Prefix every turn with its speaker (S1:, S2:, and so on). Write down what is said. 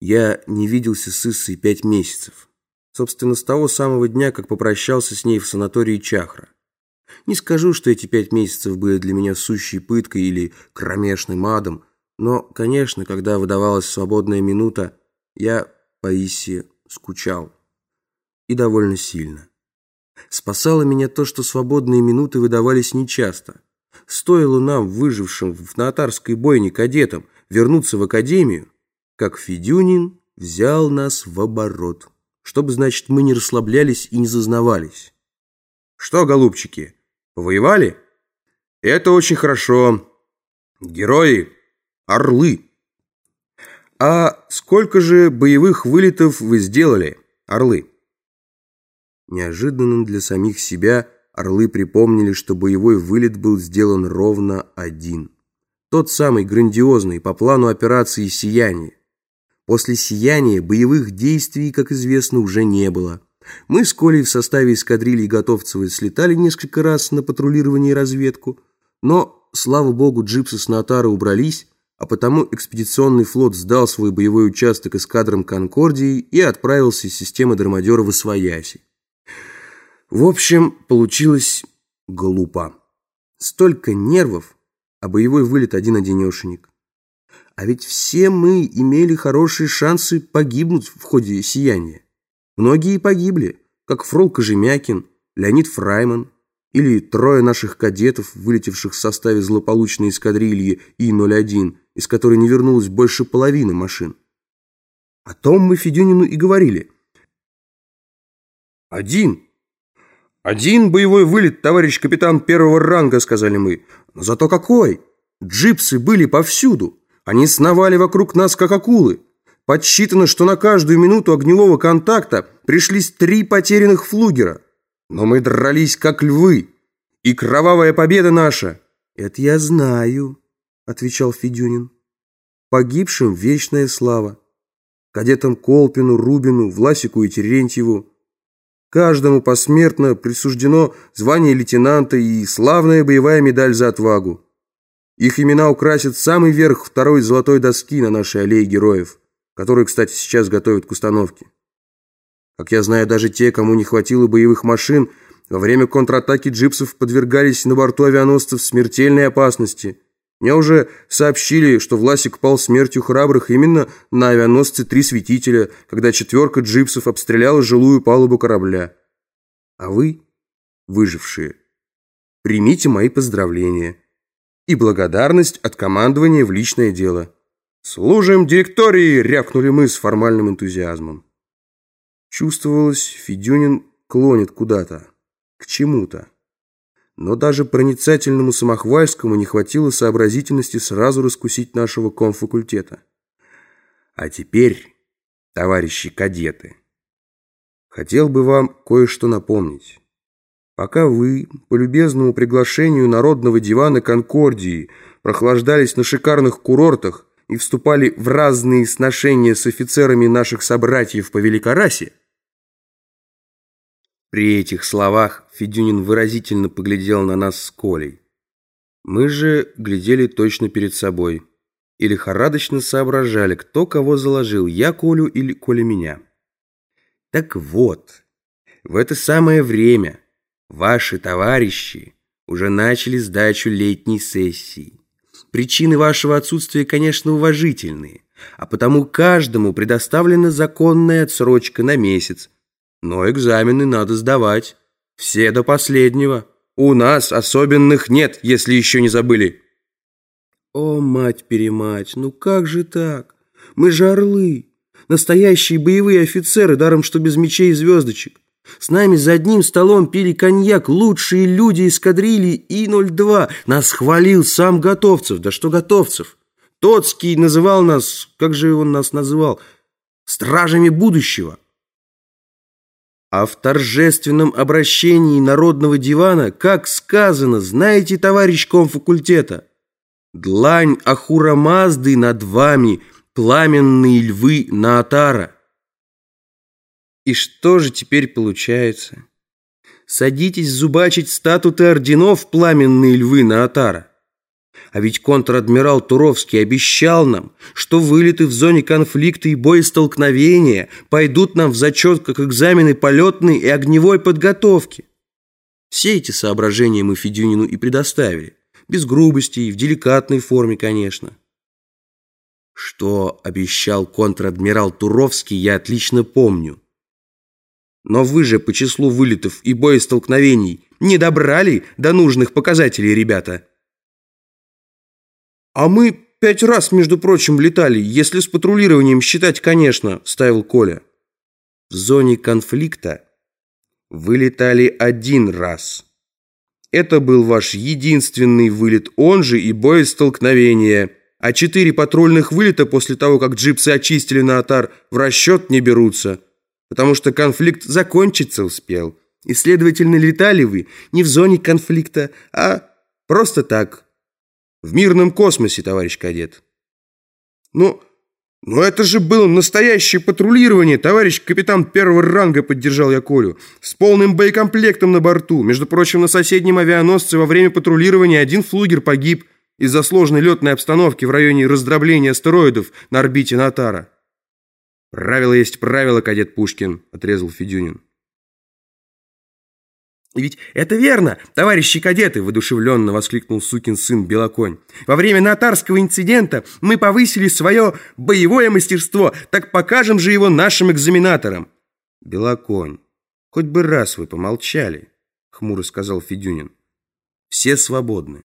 S1: Я не виделся с Иссой пять месяцев. Собственно, с того самого дня, как попрощался с ней в санатории Чахра. Не скажу, что эти пять месяцев были для меня сущей пыткой или кромешным адом, но, конечно, когда выдавалась свободная минута, я по Иссе скучал. И довольно сильно. Спасало меня то, что свободные минуты выдавались нечасто. Стоило нам, выжившим в наотарской бойне кадетам, вернуться в академию, как Федюнин взял нас в оборот, чтобы, значит, мы не расслаблялись и не зазнавались. Что, голубчики, повоевали? Это очень хорошо. Герои – орлы. А сколько же боевых вылетов вы сделали, орлы? Неожиданно для самих себя орлы припомнили, что боевой вылет был сделан ровно один. Тот самый грандиозный по плану операции «Сияние». После «Сияния» боевых действий, как известно, уже не было. Мы с Колей в составе эскадрильи Готовцева слетали несколько раз на патрулирование и разведку, но, слава богу, джипсы с Натара убрались, а потому экспедиционный флот сдал свой боевой участок эскадрам Конкордии и отправился из системы Драмадера в Освояси. В общем, получилось глупо. Столько нервов, а боевой вылет один-одинешенек. А ведь все мы имели хорошие шансы погибнуть в ходе сияния. Многие погибли, как Фрол Кожемякин, Леонид Фрайман или трое наших кадетов, вылетевших в составе злополучной эскадрильи И-01, из которой не вернулось больше половины машин. О том мы Федюнину и говорили. «Один!» «Один боевой вылет, товарищ капитан первого ранга», — сказали мы. «Но зато какой! Джипсы были повсюду. Они сновали вокруг нас, как акулы. Подсчитано, что на каждую минуту огневого контакта пришлись три потерянных флугера. Но мы дрались, как львы. И кровавая победа наша!» «Это я знаю», — отвечал Федюнин. «Погибшим вечная слава. Кадетам Колпину, Рубину, Власику и Терентьеву. Каждому посмертно присуждено звание лейтенанта и славная боевая медаль за отвагу. Их имена украсят самый верх второй золотой доски на нашей аллее героев, которую, кстати, сейчас готовят к установке. Как я знаю, даже те, кому не хватило боевых машин, во время контратаки джипсов подвергались на борту авианосцев смертельной опасности – мне уже сообщили, что Власик пал смертью храбрых именно на авианосце «Три светителя», когда четверка джипсов обстреляла жилую палубу корабля. А вы, выжившие, примите мои поздравления и благодарность от командования в личное дело. «Служим директории!» — рявкнули мы с формальным энтузиазмом. Чувствовалось, Федюнин клонит куда-то, к чему-то. Но даже проницательному Самохвальскому не хватило сообразительности сразу раскусить нашего комфакультета. А теперь, товарищи кадеты, хотел бы вам кое-что напомнить. Пока вы, по любезному приглашению Народного дивана Конкордии, прохлаждались на шикарных курортах и вступали в разные сношения с офицерами наших собратьев по Великорасе, при этих словах Федюнин выразительно поглядел на нас с Колей. Мы же глядели точно перед собой и лихорадочно соображали, кто кого заложил, я Колю или Коля меня. Так вот, в это самое время ваши товарищи уже начали сдачу летней сессии. Причины вашего отсутствия, конечно, уважительные, а потому каждому предоставлена законная отсрочка на месяц, но экзамены надо сдавать. Все до последнего. У нас особенных нет, если еще не забыли. О, мать-перемать, ну как же так? Мы же орлы. Настоящие боевые офицеры, даром что без мечей и звездочек. С нами за одним столом пили коньяк лучшие люди из кадрили И-02. Нас хвалил сам Готовцев. Да что Готовцев? Тоцкий называл нас, как же он нас называл? Стражами будущего. А в торжественном обращении Народного дивана, как сказано, знаете, товарищ комфакультета, «Длань Ахура Мазды над вами, пламенные львы Наатара». И что же теперь получается? Садитесь зубачить статуты орденов, пламенные львы Наатара. А ведь контр-адмирал Туровский обещал нам, что вылеты в зоне конфликта и боестолкновения пойдут нам в зачет как экзамены полетной и огневой подготовки. Все эти соображения мы Федюнину и предоставили. Без грубости и в деликатной форме, конечно. Что обещал контр-адмирал Туровский, я отлично помню. Но вы же по числу вылетов и боестолкновений не добрали до нужных показателей, ребята. А мы пять раз, между прочим, летали, если с патрулированием считать, конечно, ставил Коля. В зоне конфликта вы летали один раз. Это был ваш единственный вылет, он же и боестолкновение. А четыре патрульных вылета после того, как джипсы очистили на Атар, в расчет не берутся. Потому что конфликт закончиться успел. И, следовательно, летали вы не в зоне конфликта, а просто так. В мирном космосе, товарищ кадет. Ну, но это же было настоящее патрулирование, товарищ капитан первого ранга, поддержал я Колю. С полным боекомплектом на борту. Между прочим, на соседнем авианосце во время патрулирования один флугер погиб из-за сложной летной обстановки в районе раздробления астероидов на орбите Натара. «Правило есть правило, кадет Пушкин», — отрезал Федюнин. «И ведь это верно, товарищи кадеты!» – воодушевленно воскликнул сукин сын Белоконь. «Во время Натарского инцидента мы повысили свое боевое мастерство, так покажем же его нашим экзаменаторам!» «Белоконь, хоть бы раз вы помолчали!» – хмуро сказал Федюнин. «Все свободны.